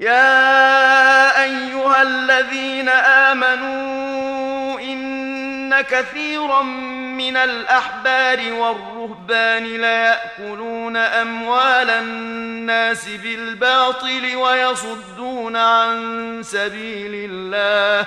يا أيها الذين آمنوا إن كثيرا من الأحبار والرهبان لا يأكلون أموال الناس بالباطل ويصدون عن سبيل الله